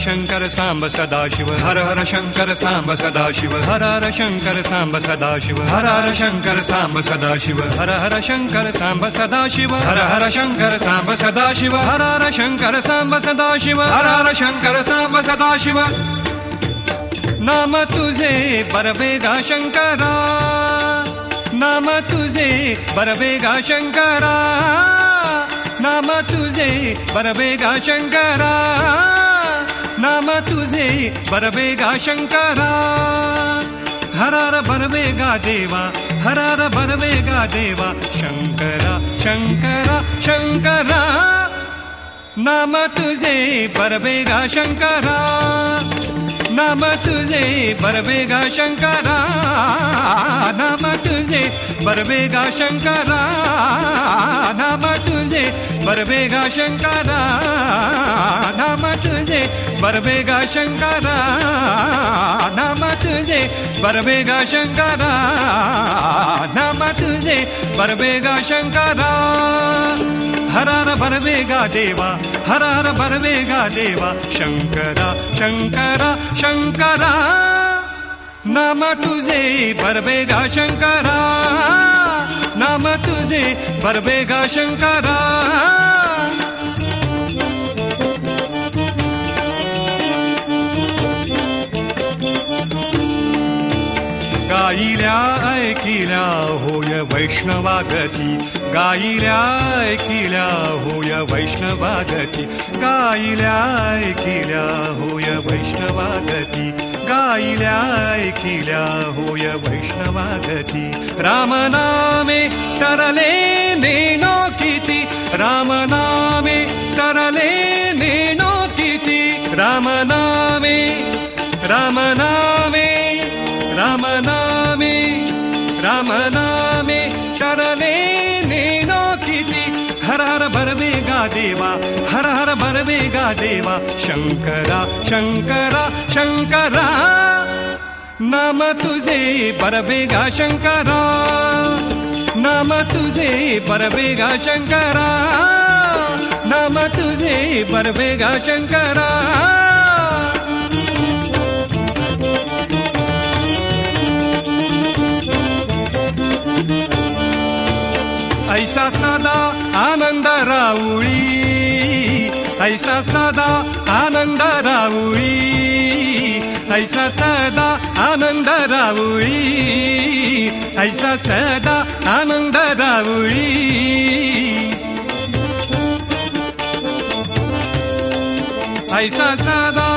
शङ्कर साम्ब सदा शिव हर हर शङ्कर साम्ब सदा शिव हर हर शङ्कर साम्ब सदा शिव हर हर शङ्कर साम्ब सदा शिव हर हर शङ्कर साम्ब सदा शिव हर हर शङ्कर साम्ब सदा शिव हर हर शङ्कर साम्ब सदा शिव हर हर शङ्कर साम्ब सदा शिव नाम तुझे बरबेगा शङ्करा नाम तुझे बरबेगा शङ्करा नाम तुझे बरबेगा शङ्करा नाम तुझे बरबेगा शङ्करा हरार बरबेगा देवा हरार बरबेगा देवा। शङ्करा शङ्करा शङ्करा नाम बरबेगा शङ्करा नाम तुझे बरबेगा शङ्करा नाम तुझे बरबेगा शङ्करा धाम तुझे बरबेगा शंकरा। धाम तुझे बरबेगा शंकरा। धाम तुझे बरबेगा शंकरा। धाम तुझे बरबेगा शंकरा। हरार बरबेगा देवा, हरार बरबेगा देवा। शंकरा शंकरा शंकरा। नाम तुझे बरबेगा शंकरा। नाम तुझे बरबेगा शङ्करा गाईल्या ऐकिल्या होय वैष्णवागती गाईल्या ऐकिल्या होय वैष्णवागती गाईल्या ऐकिल्या होय वैष्णवागती गाईल्या ऐकिल्या होय वैष्णवागती। रामनामे तरले नेनो किती। रामनामे तरले नेनो किती। रामनामे रामनामे रामनामे रामनामे शरणे नेनो किति हर हर भरवेगा देवा, हर हर भरवेगा देवा। शंकरा शंकरा शंकरा, नाम तुझे भरवेगा शंकरा। नाम तुझे भरवेगा शंकरा। नाम तुझे भरवेगा शंकरा। ऐसा सदा आनंद राऊळी ऐसा सदा आनंद राऊळी ऐसा सदा आनंद राऊळी ऐसा सदा आनंद राऊळी ऐसा सदा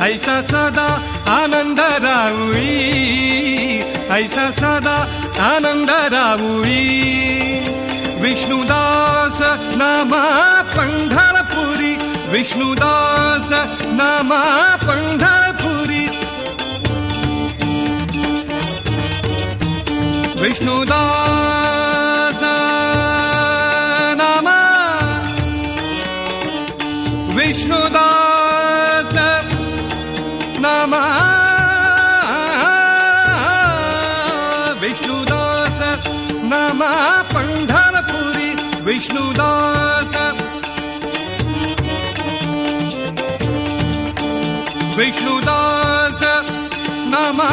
ऐसा सदा आनंद राऊळी ऐसा सदा आनंद राऊळी विष्णुदास नामा पंढरपुरी। विष्णुदास नामा पंढरपुरी। विष्णुदास नामा पंढरपुरी विष्णुदास। विष्णुदास नामा।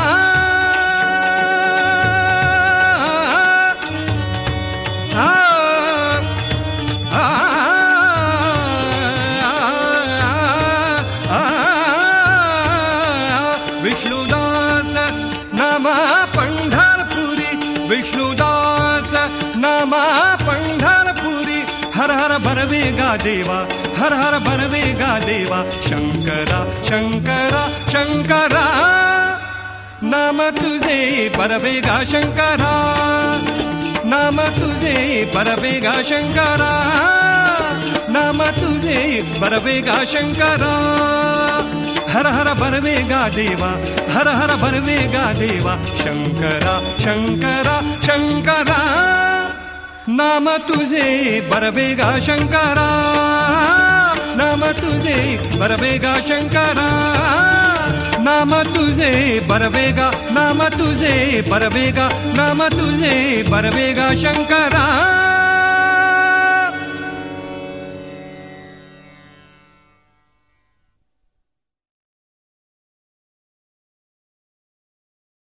विष्णुदास नामा पंढरपुरी विष्णुदास भरवेगा देवा, हर हर भरवेगा देवा। शंकरा शंकरा शंकरा, नाम तुझे भरवेगा शंकरा। नाम तुझे भरवेगा शंकरा। नाम तुझे भरवेगा शंकरा। हर हर भरवेगा देवा, हर हर भरवेगा देवा। शंकरा शंकरा शंकरा। नाम तुझे बरबेगा शंकरा। नाम तुझे बरबेगा शंकरा। नाम तुझे बरबेगा नाम तुझे बरबेगा नाम तुझे बरबेगा शंकरा